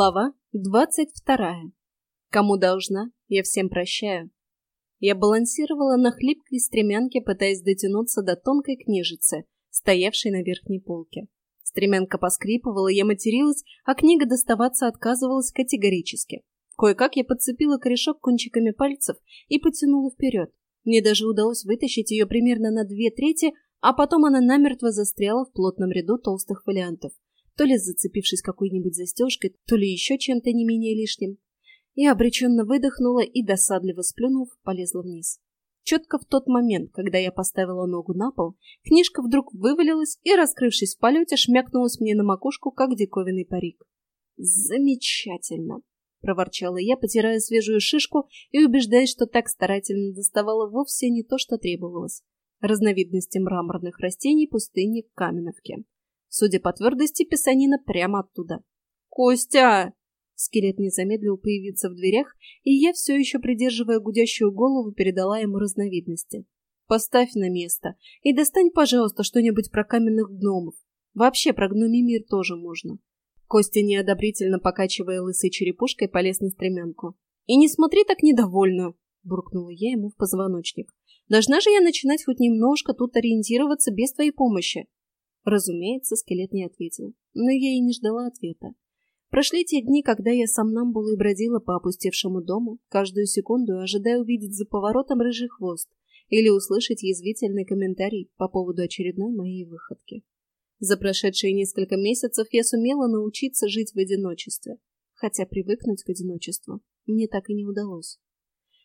Глава двадцать вторая. Кому должна, я всем прощаю. Я балансировала на хлипкой стремянке, пытаясь дотянуться до тонкой книжицы, стоявшей на верхней полке. Стремянка поскрипывала, я материлась, а книга доставаться отказывалась категорически. Кое-как я подцепила корешок кончиками пальцев и потянула вперед. Мне даже удалось вытащить ее примерно на две трети, а потом она намертво застряла в плотном ряду толстых фолиантов то ли зацепившись какой-нибудь застежкой, то ли еще чем-то не менее лишним. Я обреченно выдохнула и, досадливо сплюнув, полезла вниз. Четко в тот момент, когда я поставила ногу на пол, книжка вдруг вывалилась и, раскрывшись в полете, шмякнулась мне на макушку, как диковинный парик. «Замечательно!» — проворчала я, потирая свежую шишку и убеждаясь, что так старательно доставала вовсе не то, что требовалось. Разновидности мраморных растений пустыни Каменовки. Судя по твердости, писанина прямо оттуда. «Костя!» Скелет не замедлил появиться в дверях, и я, все еще придерживая гудящую голову, передала ему разновидности. «Поставь на место и достань, пожалуйста, что-нибудь про каменных гномов. Вообще про гномий мир тоже можно». Костя, неодобрительно покачивая лысой черепушкой, полез на стремянку. «И не смотри так недовольно!» — буркнула я ему в позвоночник. «Должна же я начинать хоть немножко тут ориентироваться без твоей помощи. Разумеется, скелет не ответил, но я и не ждала ответа. Прошли те дни, когда я и бродила по опустевшему дому, каждую секунду ожидая увидеть за поворотом рыжий хвост или услышать язвительный комментарий по поводу очередной моей выходки. За прошедшие несколько месяцев я сумела научиться жить в одиночестве, хотя привыкнуть к одиночеству мне так и не удалось.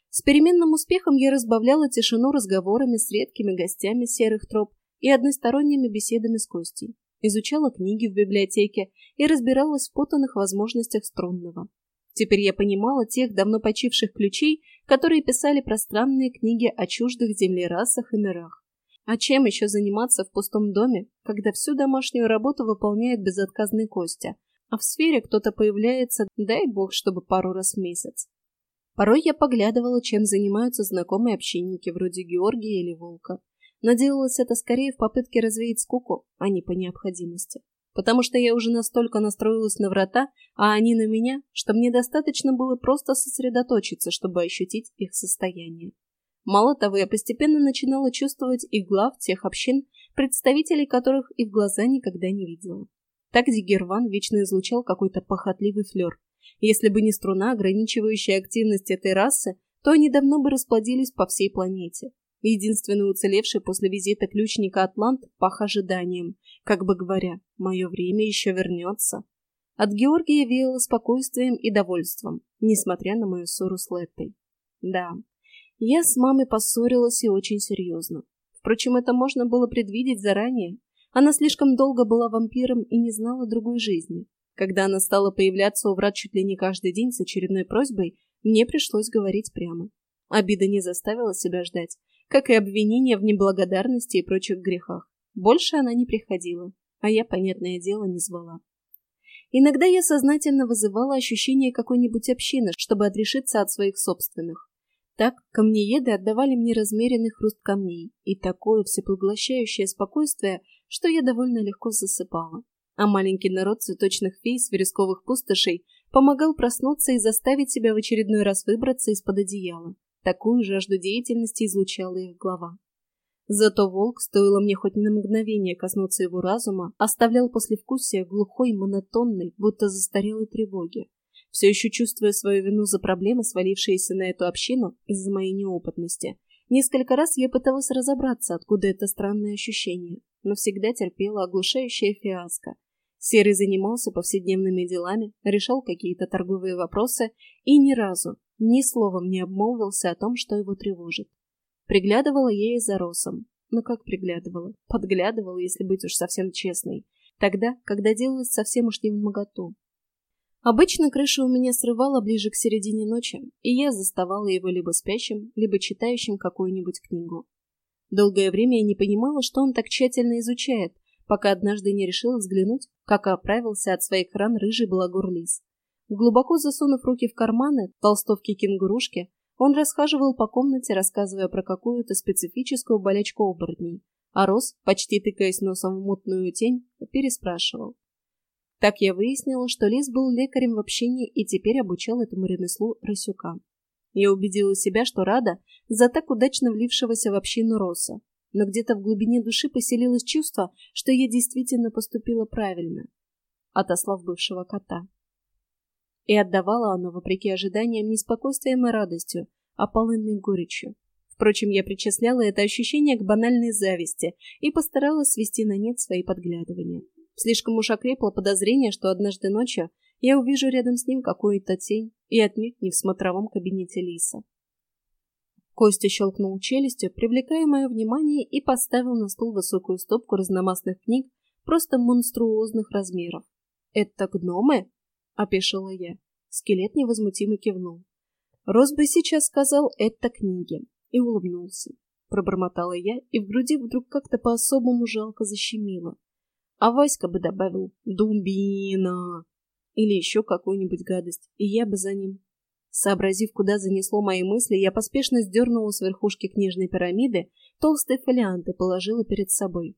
С переменным успехом я разбавляла тишину разговорами с редкими гостями серых троп и односторонними беседами с Костей, изучала книги в библиотеке и разбиралась в путанных возможностях струнного. Теперь я понимала тех давно почивших ключей, которые писали пространные книги о чуждых землерасах и мирах. А чем еще заниматься в пустом доме, когда всю домашнюю работу выполняет безотказный Костя, а в сфере кто-то появляется, дай бог, чтобы пару раз в месяц. Порой я поглядывала, чем занимаются знакомые общинники вроде Георгия или Волка, но делалось это скорее в попытке развеять скуку, а не по необходимости. Потому что я уже настолько настроилась на врата, а они на меня, что мне достаточно было просто сосредоточиться, чтобы ощутить их состояние. Мало того, я постепенно начинала чувствовать и глав тех общин, представителей которых и в глаза никогда не видела. Так Дигерван вечно излучал какой-то похотливый флер. Если бы не струна, ограничивающая активность этой расы, то они давно бы расплодились по всей планете. Единственный уцелевший после визита ключника Атлант пах ожиданием, как бы говоря, мое время еще вернется. От Георгия веяло спокойствием и довольством, несмотря на мою ссору с Леттой. Да, я с мамой поссорилась и очень серьезно. Впрочем, это можно было предвидеть заранее. Она слишком долго была вампиром и не знала другой жизни. Когда она стала появляться у врат чуть ли не каждый день с очередной просьбой, мне пришлось говорить прямо. Обида не заставила себя ждать как и обвинения в неблагодарности и прочих грехах. Больше она не приходила, а я, понятное дело, не звала. Иногда я сознательно вызывала ощущение какой-нибудь общины, чтобы отрешиться от своих собственных. Так камнееды отдавали мне размеренный хруст камней и такое всепоглощающее спокойствие, что я довольно легко засыпала. А маленький народ цветочных фей с вересковых пустошей помогал проснуться и заставить себя в очередной раз выбраться из-под одеяла. Такую жажду деятельности излучала их глава. Зато волк, стоило мне хоть на мгновение коснуться его разума, оставлял послевкусие глухой, монотонной, будто застарелой тревоги. Все еще чувствуя свою вину за проблемы, свалившиеся на эту общину из-за моей неопытности, несколько раз я пыталась разобраться, откуда это странное ощущение, но всегда терпела оглушающая фиаско. Серый занимался повседневными делами, решал какие-то торговые вопросы и ни разу, ни словом не обмолвился о том, что его тревожит. Приглядывала ей за Росом. Ну как приглядывала? Подглядывала, если быть уж совсем честной. Тогда, когда делалось совсем уж не в моготу. Обычно крыша у меня срывала ближе к середине ночи, и я заставала его либо спящим, либо читающим какую-нибудь книгу. Долгое время я не понимала, что он так тщательно изучает, пока однажды не решила взглянуть, как оправился от своих ран рыжий благор лис. Глубоко засунув руки в карманы толстовки-кенгурушки, он расхаживал по комнате, рассказывая про какую-то специфическую болячку оборотней, а Рос, почти тыкаясь носом в мутную тень, переспрашивал. Так я выяснила, что Лис был лекарем в общении и теперь обучал этому ремеслу Росюка. Я убедила себя, что рада за так удачно влившегося в общину Роса, но где-то в глубине души поселилось чувство, что я действительно поступила правильно, отослав бывшего кота. И отдавала оно, вопреки ожиданиям, не спокойствием и радостью, а полынной горечью. Впрочем, я причисляла это ощущение к банальной зависти и постаралась свести на нет свои подглядывания. Слишком уж окрепло подозрение, что однажды ночью я увижу рядом с ним какую-то тень и отнюдь не в смотровом кабинете Лиса. Костя щелкнул челюстью, привлекая мое внимание, и поставил на стол высокую стопку разномастных книг просто монструозных размеров. «Это гномы?» — опешила я. Скелет невозмутимо кивнул. Рос бы сейчас сказал «это книги» и улыбнулся. Пробормотала я, и в груди вдруг как-то по-особому жалко защемило. А Васька бы добавил «Думбина!» или еще какую-нибудь гадость, и я бы за ним. Сообразив, куда занесло мои мысли, я поспешно сдернула с верхушки книжной пирамиды толстый фолиант и положила перед собой.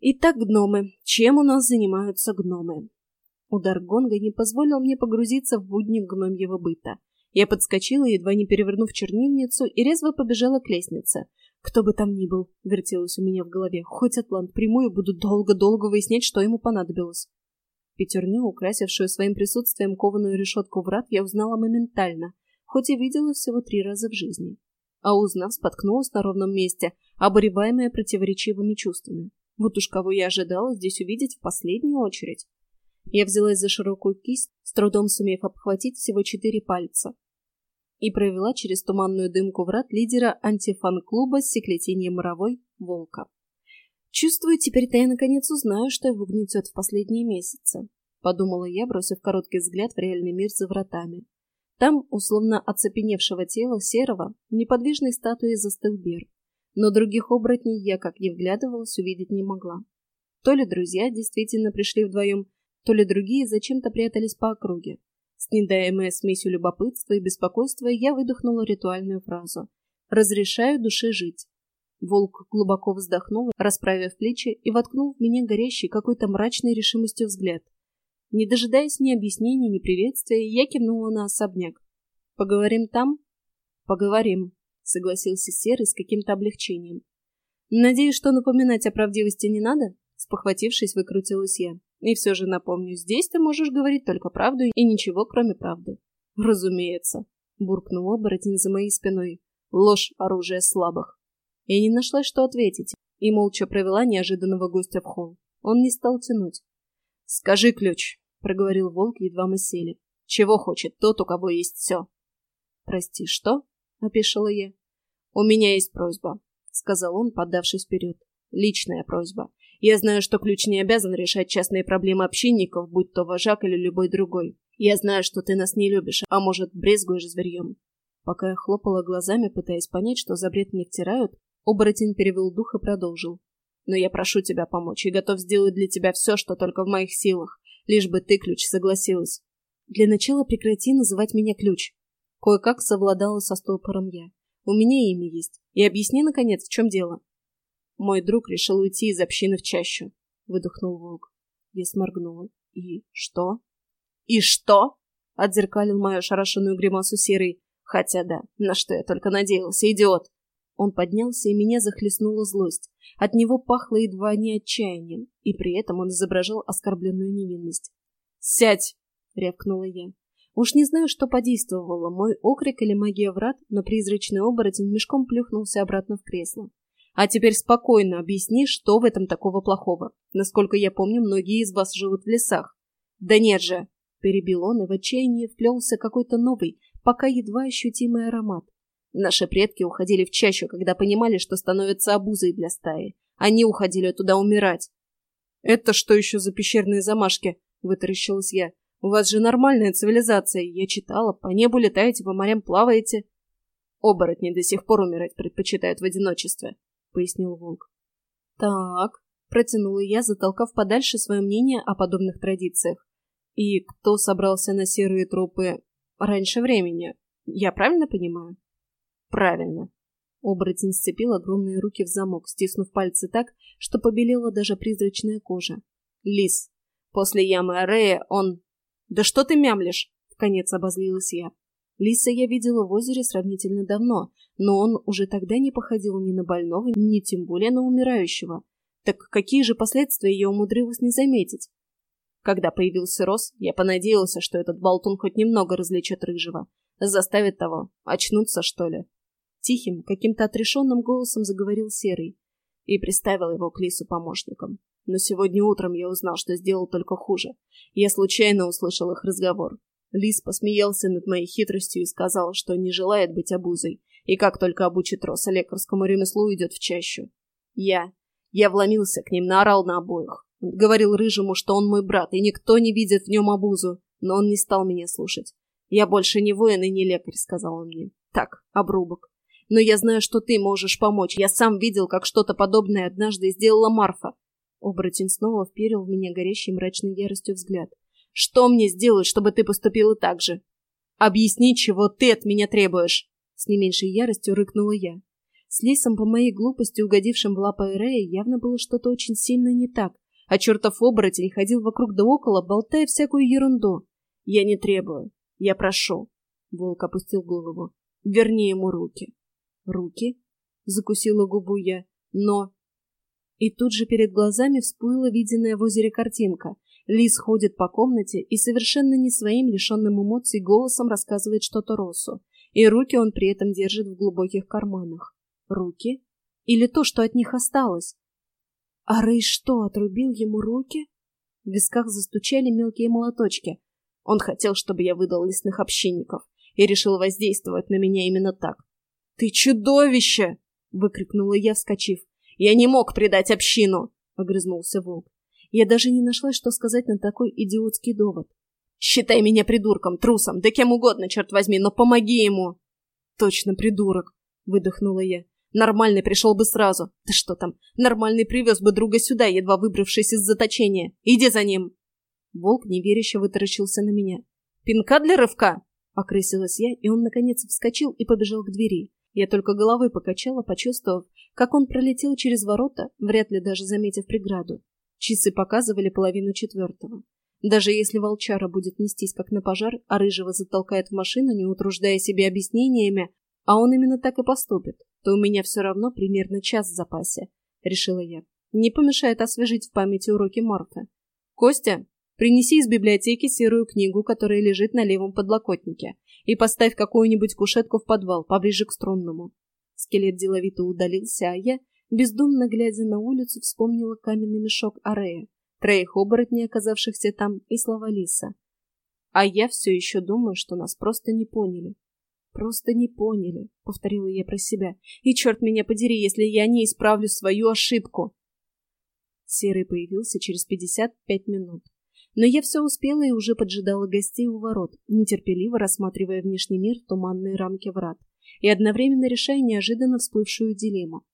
Итак, гномы. Чем у нас занимаются гномы? Удар гонга не позволил мне погрузиться в будни гномьего быта. Я подскочила, едва не перевернув чернильницу, и резво побежала к лестнице. Кто бы там ни был, вертелось у меня в голове. Хоть атлант прямую, буду долго-долго выяснять, что ему понадобилось. Пятерню, украсившую своим присутствием кованую решетку врат, я узнала моментально, хоть и видела всего три раза в жизни. А узнав, споткнулась на ровном месте, обуреваемая противоречивыми чувствами. Вот уж кого я ожидала здесь увидеть в последнюю очередь. Я взялась за широкую кисть, с трудом сумев обхватить всего четыре пальца, и провела через туманную дымку врат лидера антифан-клуба с секлетением моровой «Волка». Чувствую, теперь-то я наконец узнаю, что его гнетет в последние месяцы. Подумала я, бросив короткий взгляд в реальный мир за вратами. Там, условно оцепеневшего тела серого, неподвижной статуей застыл Бер. Но других оборотней я, как ни вглядывалась, увидеть не могла. То ли друзья действительно пришли вдвоем, то ли другие зачем-то прятались по округе. Снедаемая смесью любопытства и беспокойства, я выдохнула ритуальную фразу «Разрешаю душе жить». Волк глубоко вздохнул, расправив плечи, и воткнул в меня горящий какой-то мрачной решимостью взгляд. Не дожидаясь ни объяснений, ни приветствия, я кивнула на особняк. «Поговорим там?» «Поговорим», — согласился Серый с каким-то облегчением. «Надеюсь, что напоминать о правдивости не надо?» Спохватившись, выкрутилась я. «И все же напомню, здесь ты можешь говорить только правду и ничего, кроме правды». «Разумеется», — буркнул оборотень за моей спиной. «Ложь — оружие слабых». Я не нашла, что ответить, и молча провела неожиданного гостя в холл. Он не стал тянуть. «Скажи ключ», — проговорил волк, едва мы сели. «Чего хочет тот, у кого есть все?» «Прости, что?» — опешила я. «У меня есть просьба», — сказал он, поддавшись вперед. «Личная просьба. Я знаю, что ключ не обязан решать частные проблемы общинников, будь то вожак или любой другой. Я знаю, что ты нас не любишь, а может, брезгуешь зверьем». Пока я хлопала глазами, пытаясь понять, что за бред мне втирают, Оборотень перевел дух и продолжил. «Но я прошу тебя помочь и готов сделать для тебя все, что только в моих силах, лишь бы ты, Ключ, согласилась. Для начала прекрати называть меня Ключ». Кое-как совладала со стопором я. «У меня имя есть. И объясни, наконец, в чем дело». Мой друг решил уйти из общины в чащу. Выдохнул волк. Я сморгнула. «И что?» «И что?» — отзеркалил мою шарашенную гримасу серый. «Хотя да, на что я только надеялся, идиот!» Он поднялся, и меня захлестнула злость. От него пахло едва не отчаянием, и при этом он изображал оскорбленную невинность. «Сядь!» — рявкнула я. Уж не знаю, что подействовало, мой окрик или магия врат, но призрачный оборотень мешком плюхнулся обратно в кресло. «А теперь спокойно объясни, что в этом такого плохого. Насколько я помню, многие из вас живут в лесах». «Да нет же!» — перебил он, и в отчаянии вплелся какой-то новый, пока едва ощутимый аромат. Наши предки уходили в чащу, когда понимали, что становятся обузой для стаи. Они уходили туда умирать. «Это что еще за пещерные замашки?» — вытаращилась я. «У вас же нормальная цивилизация. Я читала, по небу летаете, по морям плаваете». «Оборотни до сих пор умирать предпочитают в одиночестве», — пояснил волк. «Так», — протянула я, затолкав подальше свое мнение о подобных традициях. «И кто собрался на серые тропы раньше времени? Я правильно понимаю?» Правильно. Оборотень сцепил огромные руки в замок, стиснув пальцы так, что побелела даже призрачная кожа. Лис, После ямы Арея он... «Да что ты мямлишь?» — вконец обозлилась я. Лиса я видела в озере сравнительно давно, но он уже тогда не походил ни на больного, ни тем более на умирающего. Так какие же последствия я умудрилась не заметить? Когда появился Рос, я понадеялся, что этот болтун хоть немного развлечет Рыжего. Заставит того очнуться, что ли. Тихим, каким-то отрешенным голосом заговорил Серый и приставил его к Лису помощником. Но сегодня утром я узнал, что сделал только хуже. Я случайно услышал их разговор. Лис посмеялся над моей хитростью и сказал, что не желает быть обузой, и как только обучит Роса лекарскому ремеслу, уйдет в чащу. Я... Я вломился к ним, наорал на обоих. Говорил Рыжему, что он мой брат, и никто не видит в нем обузу, но он не стал меня слушать. «Я больше не воин и не лекарь», — сказал он мне. «Так, обрубок. Но я знаю, что ты можешь помочь. Я сам видел, как что-то подобное однажды сделала Марфа». Оборотень снова вперил в меня горящий мрачной яростью взгляд. Что мне сделать, чтобы ты поступила так же? Объясни, чего ты от меня требуешь!» С не меньшей яростью рыкнула я. С Лисом по моей глупости, угодившим в лапы Эрея, явно было что-то очень сильно не так, а чертов оборотень ходил вокруг да около, болтая всякую ерунду. «Я не требую. Я прошу». Волк опустил голову. «Верни ему руки». «Руки?» — закусила губу я. «Но...» И тут же перед глазами всплыла виденная в озере картинка — Лис ходит по комнате и совершенно не своим лишенным эмоций голосом рассказывает что-то Росу, и руки он при этом держит в глубоких карманах. Руки? Или то, что от них осталось? А Рэй что, отрубил ему руки? В висках застучали мелкие молоточки. Он хотел, чтобы я выдал лесных общинников, и решил воздействовать на меня именно так. «Ты чудовище!» — выкрикнула я, вскочив. «Я не мог предать общину!» — огрызнулся волк. Я даже не нашла, что сказать на такой идиотский довод. «Считай меня придурком, трусом, да кем угодно, черт возьми, но помоги ему!» «Точно придурок!» — выдохнула я. «Нормальный пришел бы сразу. Да что там, нормальный привез бы друга сюда, едва выбравшись из заточения. Иди за ним!» Волк неверяще вытаращился на меня. «Пинка для рывка!» — окрысилась я, и он, наконец, вскочил и побежал к двери. Я только головой покачала, почувствовав, как он пролетел через ворота, вряд ли даже заметив преграду. Часы показывали половину четвертого. Даже если волчара будет нестись как на пожар, а рыжего затолкает в машину, не утруждая себе объяснениями, а он именно так и поступит, то у меня все равно примерно час в запасе, — решила я. Не помешает освежить в памяти уроки Марфы. «Костя, принеси из библиотеки серую книгу, которая лежит на левом подлокотнике, и поставь какую-нибудь кушетку в подвал, поближе к струнному». Скелет деловито удалился, а я Бездумно глядя на улицу, вспомнила каменный мешок Арея, троих оборотней, оказавшихся там, и слова Лиса. А я все еще думаю, что нас просто не поняли. Просто не поняли, повторила я про себя. И черт меня подери, если я не исправлю свою ошибку. Серый появился через пятьдесят пять минут. Но я все успела и уже поджидала гостей у ворот, нетерпеливо рассматривая внешний мир в туманной рамке врат и одновременно решая неожиданно всплывшую дилемму.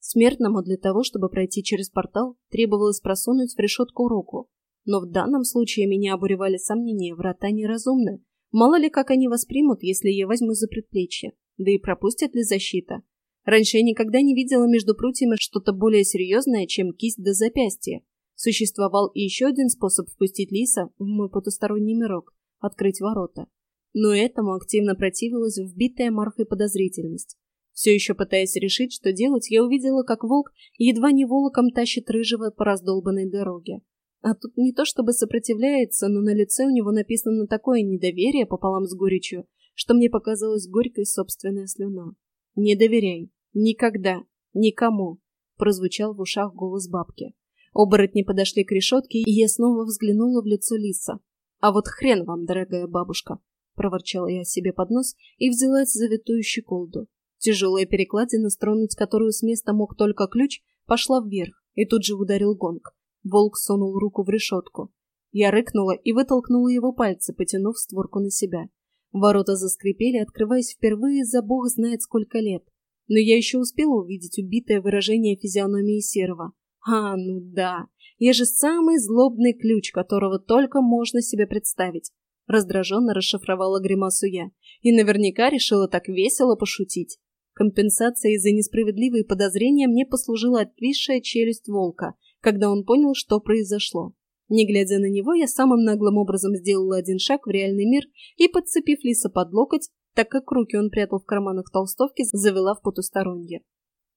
Смертному для того, чтобы пройти через портал, требовалось просунуть в решетку руку. Но в данном случае меня обуревали сомнения, врата неразумны. Мало ли, как они воспримут, если я возьму за предплечье. Да и пропустят ли защита? Раньше я никогда не видела между прутьями что-то более серьезное, чем кисть до запястья. Существовал и еще один способ впустить лиса в мой потусторонний мирок — открыть ворота. Но этому активно противилась вбитая Марфой подозрительность. Все еще пытаясь решить, что делать, я увидела, как волк едва не волоком тащит рыжего по раздолбанной дороге. А тут не то чтобы сопротивляется, но на лице у него написано такое недоверие пополам с горечью, что мне показалась горькой собственная слюна. «Не доверяй. Никогда. Никому», — прозвучал в ушах голос бабки. Оборотни подошли к решетке, и я снова взглянула в лицо лиса. «А вот хрен вам, дорогая бабушка!» — проворчала я себе под нос и взялась за витую щеколду. Тяжелая перекладина, стронуть которую с места мог только ключ, пошла вверх, и тут же ударил гонг. Волк сунул руку в решетку. Я рыкнула и вытолкнула его пальцы, потянув створку на себя. Ворота заскрипели, открываясь впервые за бог знает сколько лет. Но я еще успела увидеть убитое выражение физиономии Серого. А, ну да, я же самый злобный ключ, которого только можно себе представить. Раздраженно расшифровала гримасу я. И наверняка решила так весело пошутить. Компенсацией за несправедливые подозрения мне послужила отвисшая челюсть волка, когда он понял, что произошло. Не глядя на него, я самым наглым образом сделала один шаг в реальный мир и, подцепив лиса под локоть, так как руки он прятал в карманах толстовки, завела в потусторонье.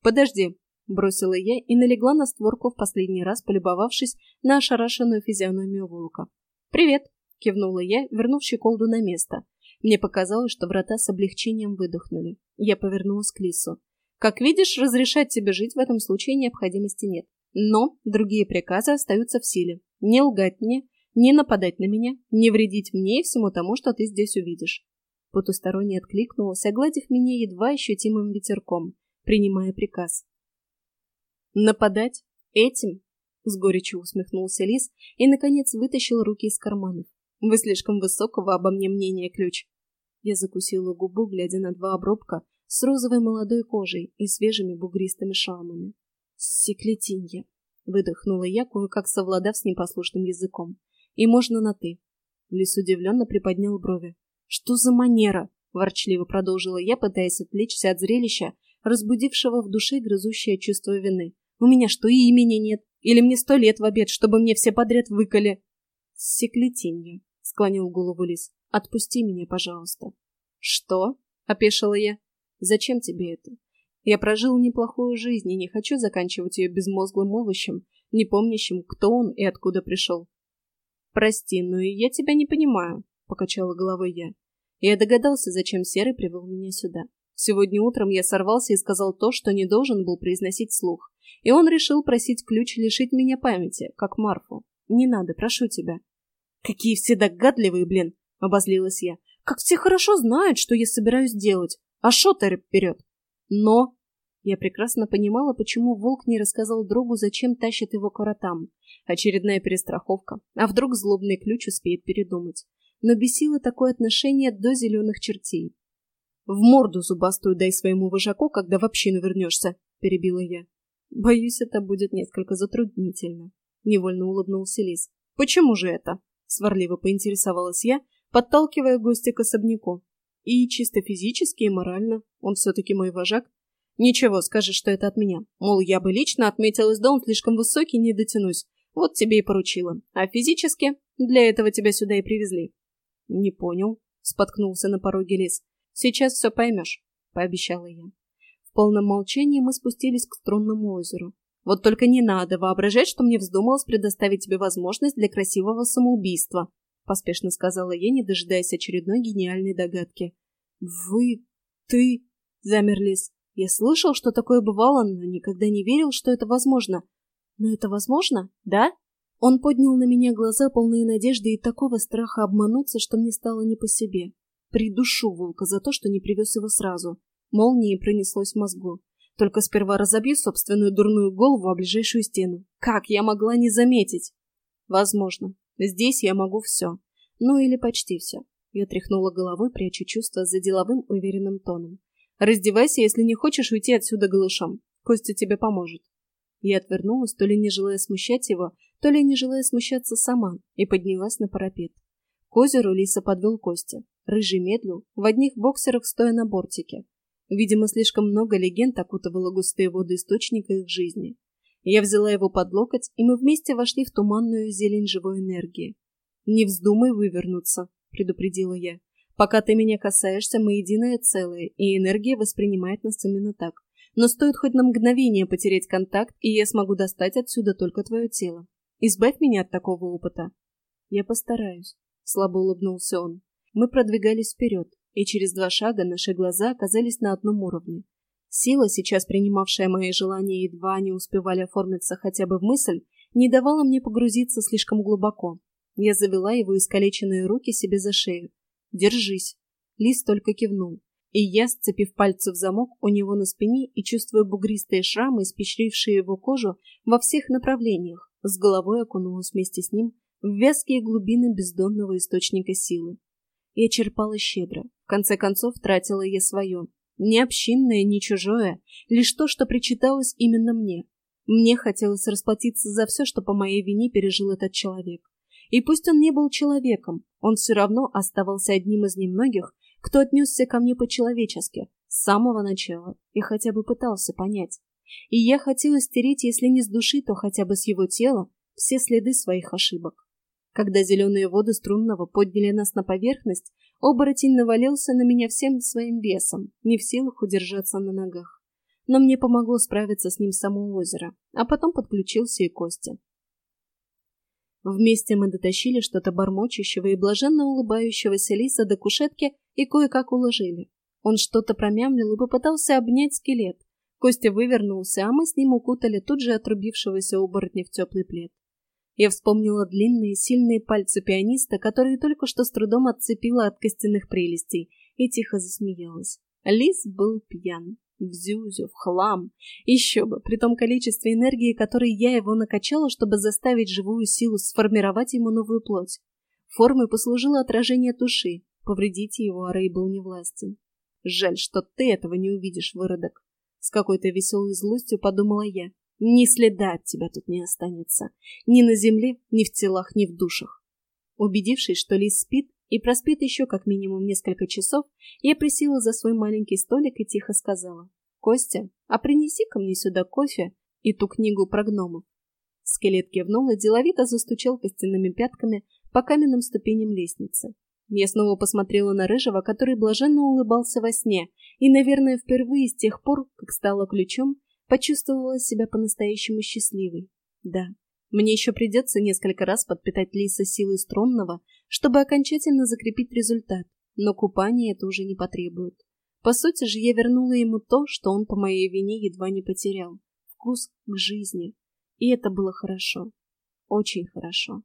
«Подожди», — бросила я и налегла на створку в последний раз, полюбовавшись на ошарашенную физиономию волка. «Привет», — кивнула я, вернув щеколду на место. Мне показалось, что врата с облегчением выдохнули. Я повернулась к лису. «Как видишь, разрешать тебе жить в этом случае необходимости нет. Но другие приказы остаются в силе. Не лгать мне, не нападать на меня, не вредить мне и всему тому, что ты здесь увидишь. Потусторонний откликнулся, огладив меня едва ощутимым ветерком, принимая приказ. «Нападать? Этим?» — с горечью усмехнулся лис и, наконец, вытащил руки из карманов. «Вы слишком высокого обо мне мнения, ключ». Я закусила губу, глядя на два обрубка с розовой молодой кожей и свежими бугристыми шрамами. «Секлетинья!» — выдохнула я, кое-как совладав с непослушным языком. «И можно на «ты». Лис удивленно приподнял брови. «Что за манера?» — ворчливо продолжила я, пытаясь отвлечься от зрелища, разбудившего в душе грызущее чувство вины. «У меня что, и имени нет? Или мне сто лет в обед, чтобы мне все подряд выколи?» «Секлетинья», — склонил голову лис. «Отпусти меня, пожалуйста». «Что?» — опешила я. «Зачем тебе это? Я прожил неплохую жизнь и не хочу заканчивать ее безмозглым овощем, не помнящим, кто он и откуда пришел». «Прости, но я тебя не понимаю», — покачала головой я. Я догадался, зачем Серый привел меня сюда. Сегодня утром я сорвался и сказал то, что не должен был произносить слух. И он решил просить ключ лишить меня памяти, как Марфу. Не надо, прошу тебя. Какие все догадливые, блин, обозлилась я. Как все хорошо знают, что я собираюсь делать. А шотер вперед. Но... Я прекрасно понимала, почему волк не рассказал другу, зачем тащит его к воротам. Очередная перестраховка. А вдруг злобный ключ успеет передумать. Но бесило такое отношение до зеленых чертей. «В морду зубастую дай своему вожаку, когда в общину вернешься», — перебила я. «Боюсь, это будет несколько затруднительно», — невольно улыбнулся Лис. «Почему же это?» — сварливо поинтересовалась я, подталкивая гостя к особняку. «И чисто физически и морально. Он все-таки мой вожак. Ничего, скажешь, что это от меня. Мол, я бы лично отметилась, да он слишком высокий, не дотянусь. Вот тебе и поручила. А физически? Для этого тебя сюда и привезли». «Не понял», — споткнулся на пороге Лис. Сейчас все поймешь, — пообещала я. В полном молчании мы спустились к струнному озеру. Вот только не надо воображать, что мне вздумалось предоставить тебе возможность для красивого самоубийства, — поспешно сказала я, не дожидаясь очередной гениальной догадки. «Вы... ты...» — замер лис. «Я слышал, что такое бывало, но никогда не верил, что это возможно. Но это возможно, да?» Он поднял на меня глаза, полные надежды и такого страха обмануться, что мне стало не по себе. Придушу волка за то, что не привез его сразу. Молнией пронеслось в мозгу. Только сперва разобью собственную дурную голову о ближайшую стену. Как я могла не заметить? Возможно. Здесь я могу все. Ну или почти все. Я тряхнула головой, пряча чувства за деловым уверенным тоном. Раздевайся, если не хочешь уйти отсюда голышом. Костя тебе поможет. Я отвернулась, то ли не желая смущать его, то ли не желая смущаться сама, и поднялась на парапет. К озеру Лиса подвел Костя. Рыжий медлил, в одних боксерах стоя на бортике. Видимо, слишком много легенд окутывало густые воды источника их жизни. Я взяла его под локоть, и мы вместе вошли в туманную зелень живой энергии. «Не вздумай вывернуться», — предупредила я. «Пока ты меня касаешься, мы единое целое, и энергия воспринимает нас именно так. Но стоит хоть на мгновение потерять контакт, и я смогу достать отсюда только твое тело. Избавь меня от такого опыта». «Я постараюсь», — слабо улыбнулся он. Мы продвигались вперед, и через два шага наши глаза оказались на одном уровне. Сила, сейчас принимавшая мои желания, едва не успевали оформиться хотя бы в мысль, не давала мне погрузиться слишком глубоко. Я завела его искалеченные руки себе за шею. «Держись!» Лис только кивнул. И я, сцепив пальцы в замок у него на спине и чувствуя бугристые шрамы, испещрившие его кожу во всех направлениях, с головой окунулась вместе с ним в вязкие глубины бездонного источника силы. Я черпала щедро. В конце концов, тратила я свое. Не общинное, не чужое, лишь то, что причиталось именно мне. Мне хотелось расплатиться за все, что по моей вине пережил этот человек. И пусть он не был человеком, он все равно оставался одним из немногих, кто отнесся ко мне по-человечески, с самого начала, и хотя бы пытался понять. И я хотела стереть, если не с души, то хотя бы с его тела, все следы своих ошибок. Когда зеленые воды струнного подняли нас на поверхность, оборотень навалился на меня всем своим весом, не в силах удержаться на ногах. Но мне помогло справиться с ним само озеро, а потом подключился и Костя. Вместе мы дотащили что-то бормочущего и блаженно улыбающегося лиса до кушетки и кое-как уложили. Он что-то промямлил и попытался обнять скелет. Костя вывернулся, а мы с ним укутали тут же отрубившегося оборотня в теплый плед. Я вспомнила длинные, сильные пальцы пианиста, которые только что с трудом отцепила от костяных прелестей, и тихо засмеялась. Лис был пьян. В зюзю, в хлам. Еще бы, при том количестве энергии, которой я его накачала, чтобы заставить живую силу сформировать ему новую плоть. Формой послужило отражение души. Повредить его Арей был невластен. Жаль, что ты этого не увидишь, выродок. С какой-то веселой злостью подумала я. Ни следа от тебя тут не останется. Ни на земле, ни в телах, ни в душах. Убедившись, что лис спит и проспит еще как минимум несколько часов, я присела за свой маленький столик и тихо сказала. «Костя, а принеси ко мне сюда кофе и ту книгу про гномов». Скелет кивнул и деловито застучал костяными пятками по каменным ступеням лестницы. Я снова посмотрела на Рыжего, который блаженно улыбался во сне, и, наверное, впервые с тех пор, как стала ключом, почувствовала себя по-настоящему счастливой. Да, мне еще придется несколько раз подпитать Лиса силой струнного, чтобы окончательно закрепить результат, но купание это уже не потребует. По сути же я вернула ему то, что он по моей вине едва не потерял. Вкус к жизни. И это было хорошо. Очень хорошо.